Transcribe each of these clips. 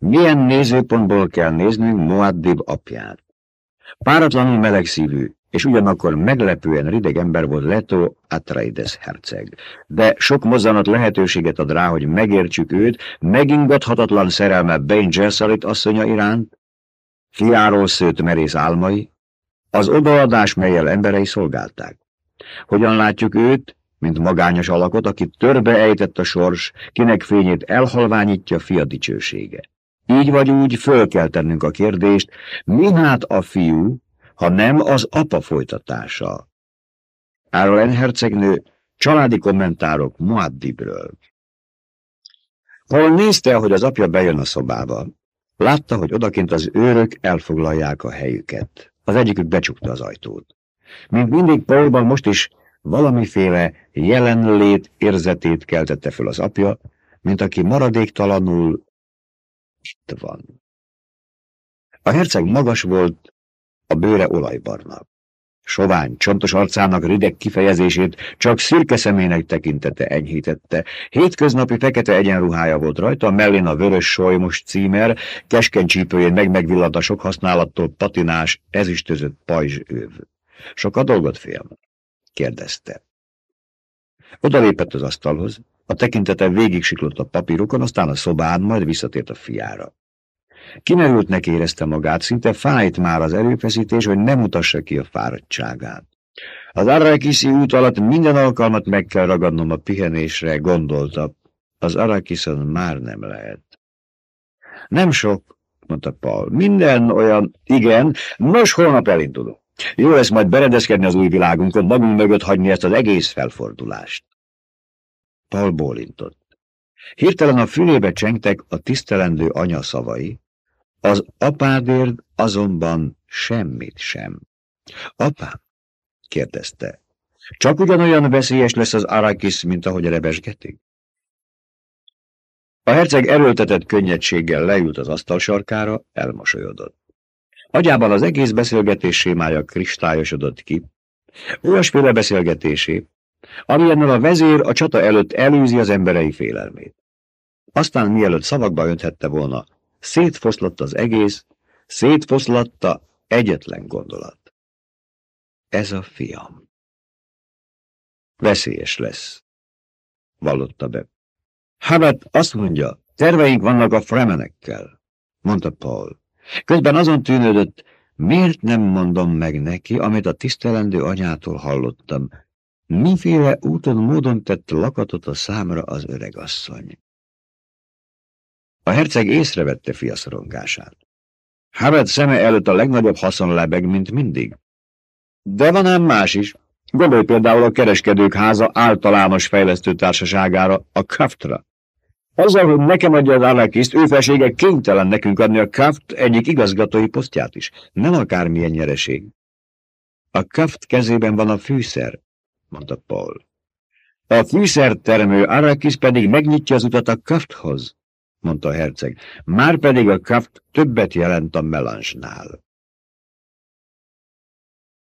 Milyen nézőpontból kell néznünk Moaddib apját? Páratlanul melegszívű, és ugyanakkor meglepően rideg ember volt Leto Atreides herceg. De sok mozzanat lehetőséget ad rá, hogy megértsük őt, megingathatatlan szerelme Bane Gesserit asszonya iránt, fiáról szőtt merész álmai, az odaadás, melyel emberei szolgálták. Hogyan látjuk őt, mint magányos alakot, aki törbe ejtett a sors, kinek fényét elhalványítja fia dicsősége. Így vagy úgy föl kell tennünk a kérdést, mi hát a fiú, ha nem az apa folytatása. Árlen hercegnő családi kommentárok Muaddibről. Paul nézte, hogy az apja bejön a szobába. Látta, hogy odakint az őrök elfoglalják a helyüket. Az egyikük becsukta az ajtót. Mint mindig Paulban most is valamiféle jelenlét érzetét keltette föl az apja, mint aki maradéktalanul itt van. A herceg magas volt, a bőre olajbarna. Sovány, csontos arcának rideg kifejezését csak szürke szemének tekintete enyhítette. Hétköznapi fekete egyenruhája volt rajta, mellén a vörös solymos címer, keskeny csípőjén meg-megvillant a sok használattól patinás, ezüstözött pajzs őv. Sokat dolgot félm? kérdezte. Oda lépett az asztalhoz, a tekintete végig siklott a papírokon, aztán a szobán, majd visszatért a fiára. Kimerültnek érezte magát, szinte fájt már az erőfeszítés, hogy nem mutassa ki a fáradtságát. Az Arrakiszi út alatt minden alkalmat meg kell ragadnom a pihenésre, gondolta. Az Arrakison már nem lehet. Nem sok, mondta Paul. Minden olyan, igen, nos, holnap elindulunk. Jó lesz majd beredezkedni az új világunkon, magunk mögött hagyni ezt az egész felfordulást. Paul bólintott. Hirtelen a fülébe csengtek a tisztelendő anya szavai, az apádért azonban semmit sem. Apám? kérdezte. Csak ugyanolyan veszélyes lesz az Arakis, mint ahogy rebesgetik? A herceg erőltetett könnyedséggel leült az asztal sarkára, elmosolyodott. Agyában az egész beszélgetés sémája kristályosodott ki, olyasféle beszélgetésé, amilyennel a vezér a csata előtt előzi az emberei félelmét. Aztán mielőtt szavakba önthette volna, szétfoszlott az egész, szétfoszlatta egyetlen gondolat. Ez a fiam. Veszélyes lesz, vallotta be. Habet azt mondja, terveink vannak a fremenekkel, mondta Paul. Közben azon tűnődött, miért nem mondom meg neki, amit a tisztelendő anyától hallottam, miféle úton módon tett lakatot a számra az öregasszony. A herceg észrevette fia szorongását. Harald szeme előtt a legnagyobb haszon lebeg, mint mindig. De van ám más is. Gondolj például a kereskedők háza általános fejlesztő társaságára, a Kraftra. Azzal, hogy nekem adja az Arrakiszt, ő felsége kénytelen nekünk adni a Kraft egyik igazgatói posztját is. Nem akármilyen nyereség. A Kraft kezében van a fűszer, mondta Paul. A fűszertermő Arrakis pedig megnyitja az utat a Krafthoz, mondta a herceg. Márpedig a Kraft többet jelent a melansnál.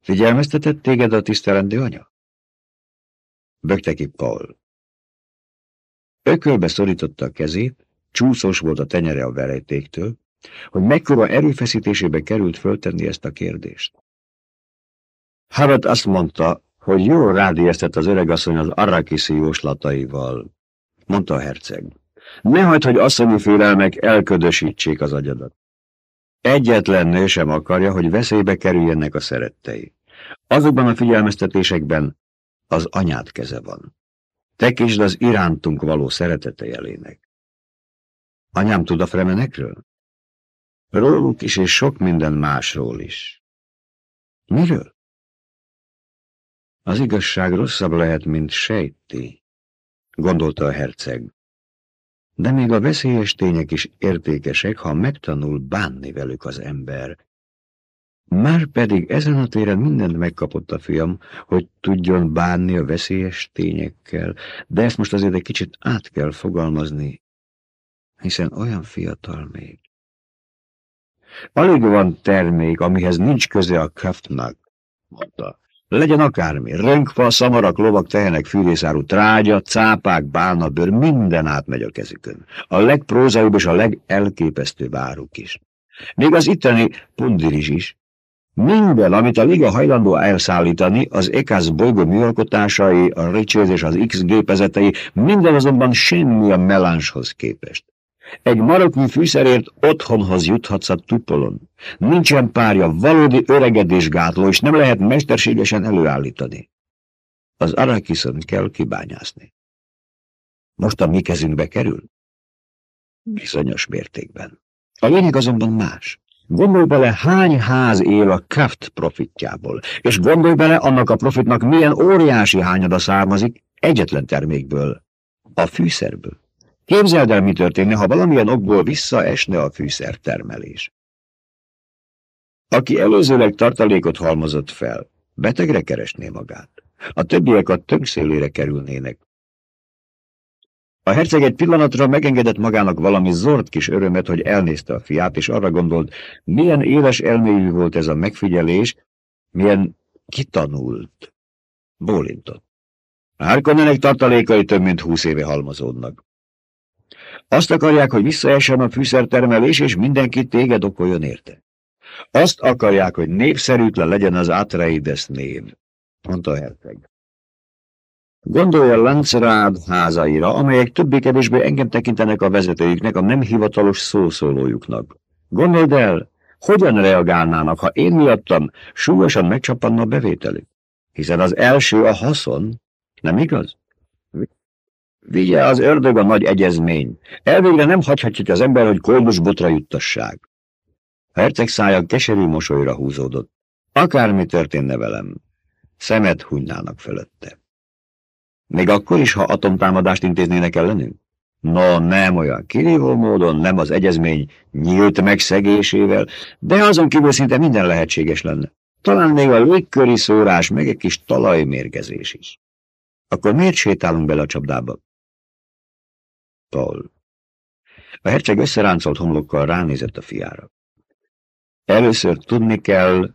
Figyelmeztetett téged a tisztelendő anya? Bökte ki Paul. Ökölbe szorította a kezét, csúszós volt a tenyere a verejtéktől, hogy mekkora erőfeszítésébe került föltenni ezt a kérdést. Harad azt mondta, hogy jól rádiesztett az öregasszony az arrakiszi jóslataival, mondta a herceg. Ne hagyd, hogy asszonyi félelmek elködösítsék az agyadat. Egyetlen nő sem akarja, hogy veszélybe kerüljenek a szerettei. Azokban a figyelmeztetésekben az anyád keze van. Tekisd az irántunk való szeretete jelének. Anyám tud a fremenekről? Róluk is, és sok minden másról is. Miről? Az igazság rosszabb lehet, mint sejti, gondolta a herceg. De még a veszélyes tények is értékesek, ha megtanul bánni velük az ember. Már pedig ezen a téren mindent megkapott a fiam, hogy tudjon bánni a veszélyes tényekkel, de ezt most azért egy kicsit át kell fogalmazni, hiszen olyan fiatal még. Alig van termék, amihez nincs köze a Kraftnak, mondta. Legyen akármi, rönkfa, szamarak, lovak, tehenek, fűrészárú, trágya, cápák, bálnabőr, minden átmegy a kezükön. A legprózaibb és a legelképesztőbb áruk is. Még az itteni pundirizs is. Minden, amit a Liga hajlandó elszállítani, az EKASZ bolygó műalkotásai, a Riches és az X gépezetei, minden azonban semmi a melánshoz képest. Egy maroknyi fűszerért otthonhoz juthatsz a tupolon. Nincsen párja, valódi öregedésgátló, és nem lehet mesterségesen előállítani. Az Arakiszon kell kibányászni. Most a mi kezünkbe kerül? Bizonyos mértékben. A lényeg azonban más. Gondolj bele, hány ház él a Kraft profitjából, és gondolj bele, annak a profitnak milyen óriási hányada származik egyetlen termékből, a fűszerből. Képzeld el, mi történne, ha valamilyen okból visszaesne a fűszertermelés. Aki előzőleg tartalékot halmozott fel, betegre keresné magát. A többiek a tönkszélére kerülnének. A herceg egy pillanatra megengedett magának valami zord kis örömet, hogy elnézte a fiát, és arra gondolt, milyen éles elmélyű volt ez a megfigyelés, milyen kitanult. Bólintott. Harkonnenek tartalékai több mint húsz éve halmozódnak. Azt akarják, hogy visszaessen a fűszertermelés, és mindenki téged okoljon érte. Azt akarják, hogy népszerűtlen legyen az Atreides név, mondta a herceg. Gondolja Lancrád házaira, amelyek többé-kevésbé engem tekintenek a vezetőjüknek, a nem hivatalos szószólójuknak. Gondold el, hogyan reagálnának, ha én miattam súlyosan megcsapanna a bevételük? Hiszen az első a haszon, nem igaz? Vigye az ördög a nagy egyezmény. Elvégre nem hagyhatja az ember, hogy koldus botra juttassák. A herceg szája keserű mosolyra húzódott. Akármi történne velem, szemet hunynának fölötte. Még akkor is, ha atomtámadást intéznének ellenünk? No, nem olyan kirívó módon, nem az egyezmény nyílt megszegésével, de azon kívül szinte minden lehetséges lenne. Talán még a légköri szórás, meg egy kis talajmérgezés is. Akkor miért sétálunk bele a csapdába? Paul. A herceg összeráncolt homlokkal ránézett a fiára. Először tudni kell,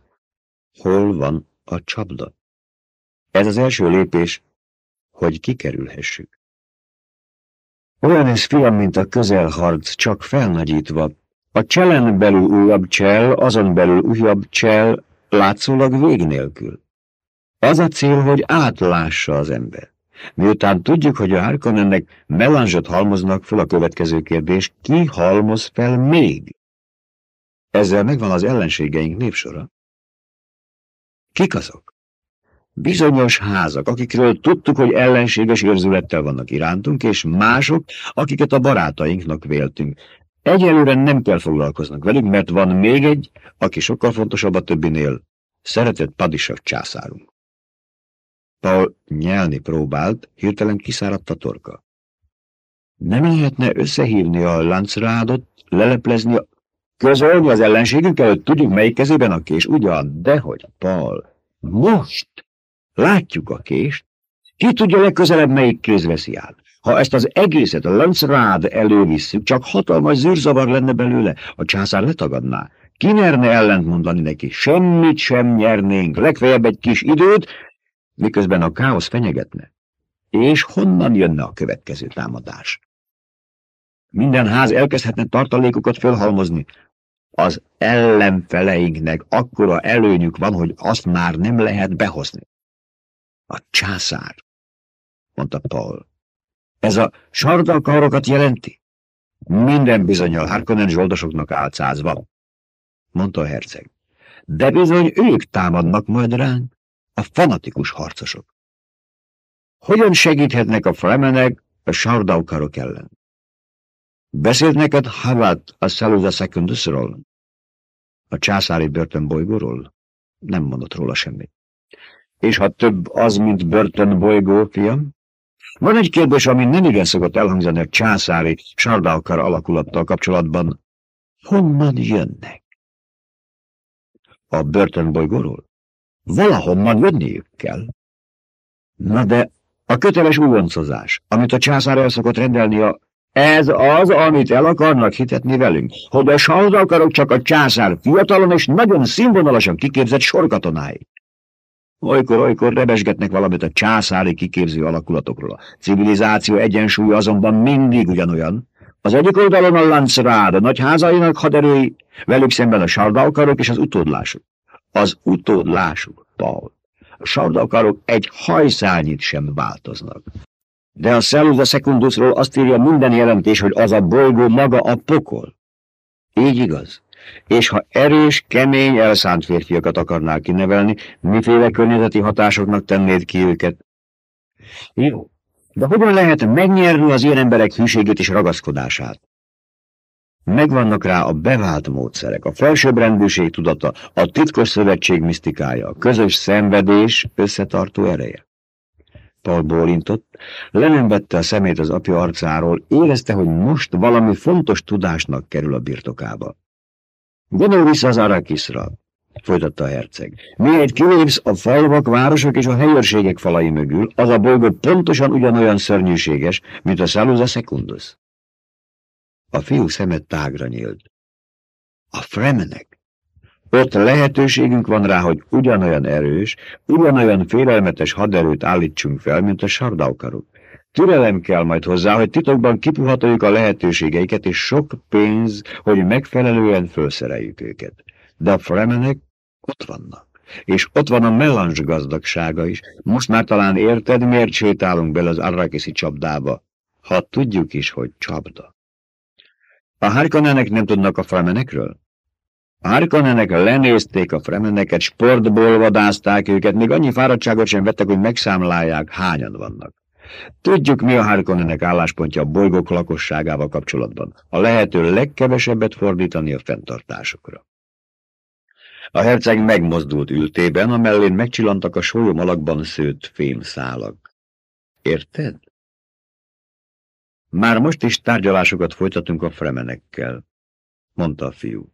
hol van a csapda. Ez az első lépés, hogy kikerülhessük. Olyan ez fiam, mint a közelharc, csak felnagyítva. A cselen belül újabb csel, azon belül újabb csel, látszólag vég nélkül. Az a cél, hogy átlássa az ember. Miután tudjuk, hogy a Harkonnennek melanzsot halmoznak fel a következő kérdés, ki halmoz fel még? Ezzel megvan az ellenségeink népsora. Kik azok? Bizonyos házak, akikről tudtuk, hogy ellenséges érzülettel vannak irántunk, és mások, akiket a barátainknak véltünk. Egyelőre nem kell foglalkoznak velük, mert van még egy, aki sokkal fontosabb a többinél, szeretett padisak császárunk. Paul nyelni próbált, hirtelen kiszáradt a torka. Nem lehetne összehívni a láncrádot, leleplezni, a... közölni az ellenségünk előtt, tudjuk melyik kezében a kés, ugyan, dehogy, Paul. Most! Látjuk a kést. Ki tudja legközelebb melyik kéz veszi át? Ha ezt az egészet a láncrád elővisszük, csak hatalmas zűrzavar lenne belőle, a császár letagadná. Ki merne ellent mondani neki? Semmit sem nyernénk, legfeljebb egy kis időt, miközben a káosz fenyegetne. És honnan jönne a következő támadás? Minden ház elkezdhetne tartalékokat fölhalmozni. Az ellenfeleinknek akkora előnyük van, hogy azt már nem lehet behozni. A császár, mondta Paul. Ez a sardalkarokat jelenti? Minden bizonyal Harkonnen zsoldosoknak álcázva, mondta a herceg. De bizony ők támadnak majd ránk a fanatikus harcosok. Hogyan segíthetnek a fremenek a sardaukarok ellen? Beszélt neked Havat a Saluda Secundusról? A császári börtönbolygóról? Nem mondott róla semmit. És ha több az, mint börtönbolygó, fiam? Van egy kérdés, ami nem igen szokott elhangzani a császári sardaukar alakulattal kapcsolatban. Honnan jönnek? A börtönbolygóról? Valahonnan jönniük kell. Na de a köteles újoncozás, amit a császár el szokott rendelni a... Ez az, amit el akarnak hitetni velünk, hogy a sardakarok csak a császár fiatalon és nagyon színvonalasan kiképzett sorkatonái. Olykor-olykor rebesgetnek valamit a császári kiképző alakulatokról. A civilizáció egyensúly azonban mindig ugyanolyan. Az egyik oldalon a Lancrád, a nagy házainak haderői, velük szemben a sardaukarok és az utódlásuk. Az utódlásuk, Paul. A sardaukarok egy hajszányit sem változnak. De a Szelluza Secundusról azt írja minden jelentés, hogy az a bolygó maga a pokol. Így igaz. És ha erős, kemény, elszánt férfiakat akarnál kinevelni, miféle környezeti hatásoknak tennéd ki őket? Jó, de hogyan lehet megnyerni az ilyen emberek hűségét és ragaszkodását? Megvannak rá a bevált módszerek, a felsőbbrendűség tudata, a titkos szövetség misztikája, a közös szenvedés összetartó ereje. Paul bólintott, le nem vette a szemét az apja arcáról, érezte, hogy most valami fontos tudásnak kerül a birtokába. Gondolj vissza az Arakiszra, folytatta a herceg. Miért kilépsz a falvak, városok és a helyőrségek falai mögül, az a bolygó pontosan ugyanolyan szörnyűséges, mint a Salusa Secundus. A fiú szemet tágra nyílt. A fremenek. Ott lehetőségünk van rá, hogy ugyanolyan erős, ugyanolyan félelmetes haderőt állítsunk fel, mint a sardaukarok. Türelem kell majd hozzá, hogy titokban kipuhatoljuk a lehetőségeiket, és sok pénz, hogy megfelelően felszereljük őket. De a fremenek ott vannak. És ott van a melange gazdagsága is. Most már talán érted, miért sétálunk bele az arrakiszi csapdába, ha tudjuk is, hogy csapda. A Harkonnenek nem tudnak a fremenekről? A Harkonnenek lenézték a fremeneket, sportból vadázták őket, még annyi fáradtságot sem vettek, hogy megszámlálják, hányan vannak. Tudjuk, mi a Harkonnenek álláspontja a bolygók lakosságával kapcsolatban. A lehető legkevesebbet fordítani a fenntartásokra. A herceg megmozdult ültében, a mellén megcsillantak a sólyom alakban szőtt fémszálak. Érted? Már most is tárgyalásokat folytatunk a fremenekkel, mondta a fiú.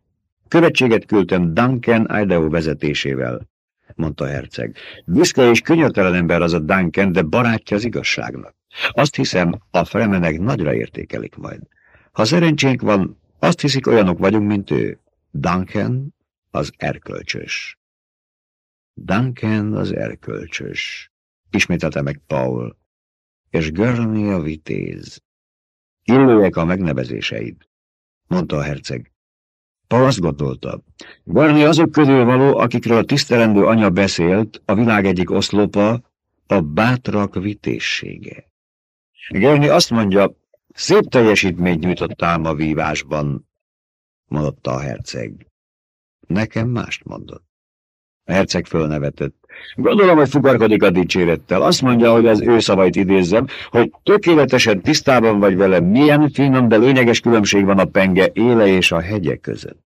Követséget küldtem Duncan Idaho vezetésével, mondta a herceg. Büszke és könyörtelen ember az a Duncan, de barátja az igazságnak. Azt hiszem, a fremenek nagyra értékelik majd. Ha szerencsénk van, azt hiszik, olyanok vagyunk, mint ő. Duncan az erkölcsös. Duncan az erkölcsös, ismételte meg Paul, és Gurney a vitéz. Illőek a megnevezéseid, mondta a herceg. Paul gondolta. Barney azok közül való, akikről a tisztelendő anya beszélt, a világ egyik oszlopa, a bátrak vitészsége. Gerni azt mondja, szép teljesítményt nyújtottál ma vívásban, mondotta a herceg. Nekem mást mondott. A herceg fölnevetett. Gondolom, hogy fukarkodik a dicsérettel. Azt mondja, hogy az ő szavait idézzem, hogy tökéletesen tisztában vagy vele, milyen finom, de lényeges különbség van a penge éle és a hegye között.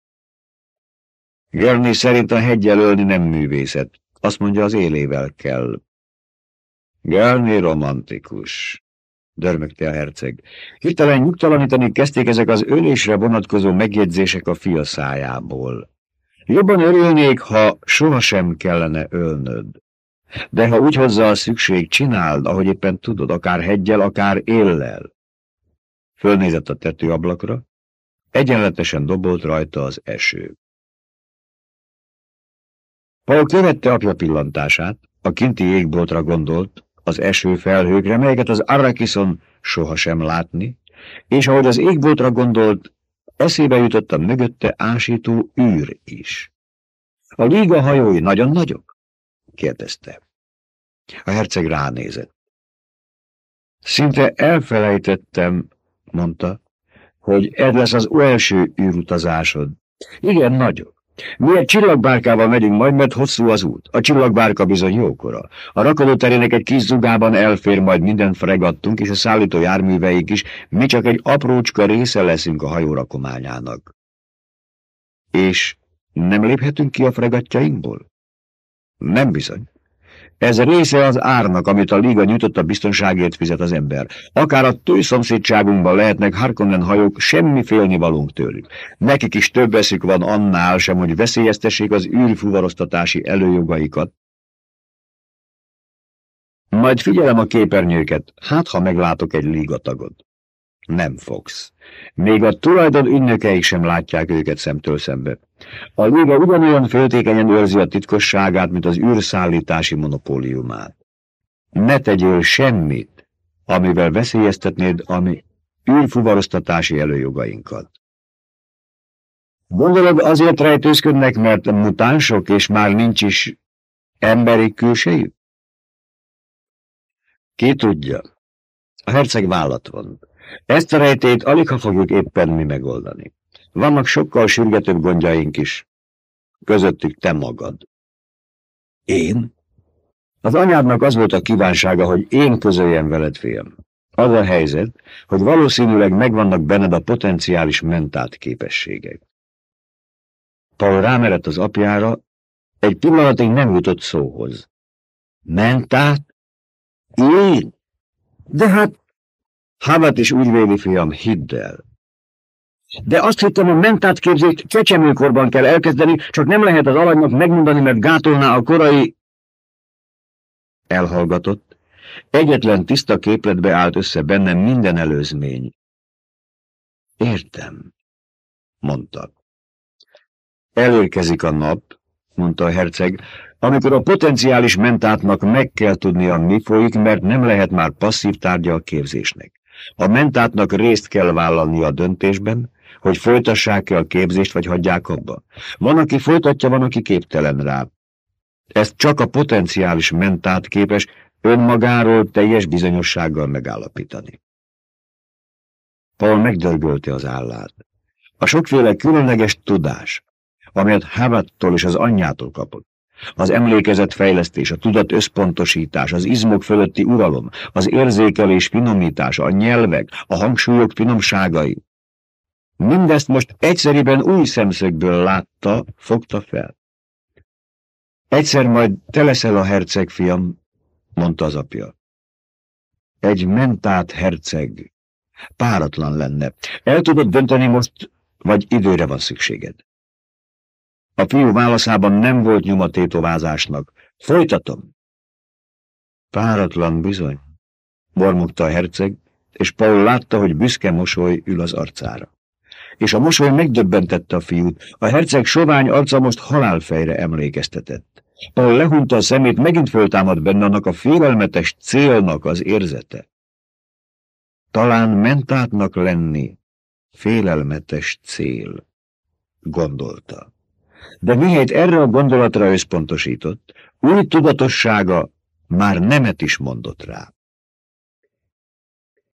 Gerni szerint a hegyel ölni nem művészet. Azt mondja, az élével kell. Gerni romantikus, dörmögte a herceg. Hirtelen nyugtalanítani kezdték ezek az ölésre vonatkozó megjegyzések a fia szájából. Jobban örülnék, ha sohasem kellene ölnöd. De ha úgy hozzá a szükség, csináld, ahogy éppen tudod, akár hegyel, akár éllel. Fölnézett a tetőablakra, egyenletesen dobolt rajta az eső. Paul követte apja pillantását, a kinti égboltra gondolt, az eső felhőkre, melyeket az Arrakison sohasem látni, és ahogy az égboltra gondolt, Eszébe jutott a mögötte ásító űr is. A liga hajói nagyon nagyok? kérdezte. A herceg ránézett. Szinte elfelejtettem, mondta, hogy ez lesz az első űrutazásod. Igen, nagyok. Mi egy csillagbárkával megyünk majd, mert hosszú az út. A csillagbárka bizony jókora. A rakodóterének egy kis zugában elfér majd minden fregattunk, és a szállító járműveik is, mi csak egy aprócska része leszünk a hajórakományának. És nem léphetünk ki a fregatjainkból? Nem bizony. Ez része az árnak, amit a Liga nyújtott a biztonságért fizet az ember. Akár a tőj szomszédságunkban lehetnek Harkonnen hajók, semmi félni valunk tőlük. Nekik is több veszük van annál sem, hogy veszélyeztessék az űrfuvaroztatási előjogaikat. Majd figyelem a képernyőket, hát ha meglátok egy Liga tagot. Nem fogsz. Még a tulajdon ünnökeik sem látják őket szemtől szembe. A liga ugyanolyan féltékenyen őrzi a titkosságát, mint az űrszállítási monopóliumát. Ne tegyél semmit, amivel veszélyeztetnéd a mi űrfuvaroztatási előjogainkat. Gondolod, azért rejtőzködnek, mert mutánsok, és már nincs is emberi külsejük? Ki tudja? A herceg vállat van. Ezt a rejtét alig ha fogjuk éppen mi megoldani. Vannak sokkal sürgetőbb gondjaink is. Közöttük te magad. Én? Az anyádnak az volt a kívánsága, hogy én közöljem veled, fiam. Az a helyzet, hogy valószínűleg megvannak benned a potenciális mentát képességek. Paul rámerett az apjára, egy pillanatig nem jutott szóhoz. Mentát? Én? De hát... Havat is úgy véli, fiam, hidd el. De azt hittem, a mentátképzést csecsemőkorban kell elkezdeni, csak nem lehet az alanynak megmondani, mert gátolná a korai... Elhallgatott. Egyetlen tiszta képletbe állt össze bennem minden előzmény. Értem, mondta. Elérkezik a nap, mondta a herceg, amikor a potenciális mentátnak meg kell tudnia, mi folyik, mert nem lehet már passzív tárgya a képzésnek. A mentátnak részt kell vállalni a döntésben, hogy folytassák-e a képzést, vagy hagyják abba. Van, aki folytatja, van, aki képtelen rá. Ezt csak a potenciális mentát képes önmagáról teljes bizonyossággal megállapítani. Paul megdörgölte az állát. A sokféle különleges tudás, amelyet Havattól és az anyjától kapott. Az emlékezetfejlesztés, a tudat összpontosítás, az izmok fölötti uralom, az érzékelés finomítása, a nyelvek, a hangsúlyok finomságai. Mindezt most egyszeriben új szemszögből látta, fogta fel. Egyszer majd te leszel a herceg, fiam, mondta az apja. Egy mentát herceg. Páratlan lenne. El tudod dönteni most, vagy időre van szükséged. A fiú válaszában nem volt nyoma tétovázásnak. Folytatom. Páratlan bizony, mormogta a herceg, és Paul látta, hogy büszke mosoly ül az arcára. És a mosoly megdöbbentette a fiút. A herceg sovány arca most halálfejre emlékeztetett. Paul lehunta a szemét, megint föltámad benne annak a félelmetes célnak az érzete. Talán mentátnak lenni félelmetes cél, gondolta de mihelyt erre a gondolatra összpontosított, új tudatossága már nemet is mondott rá.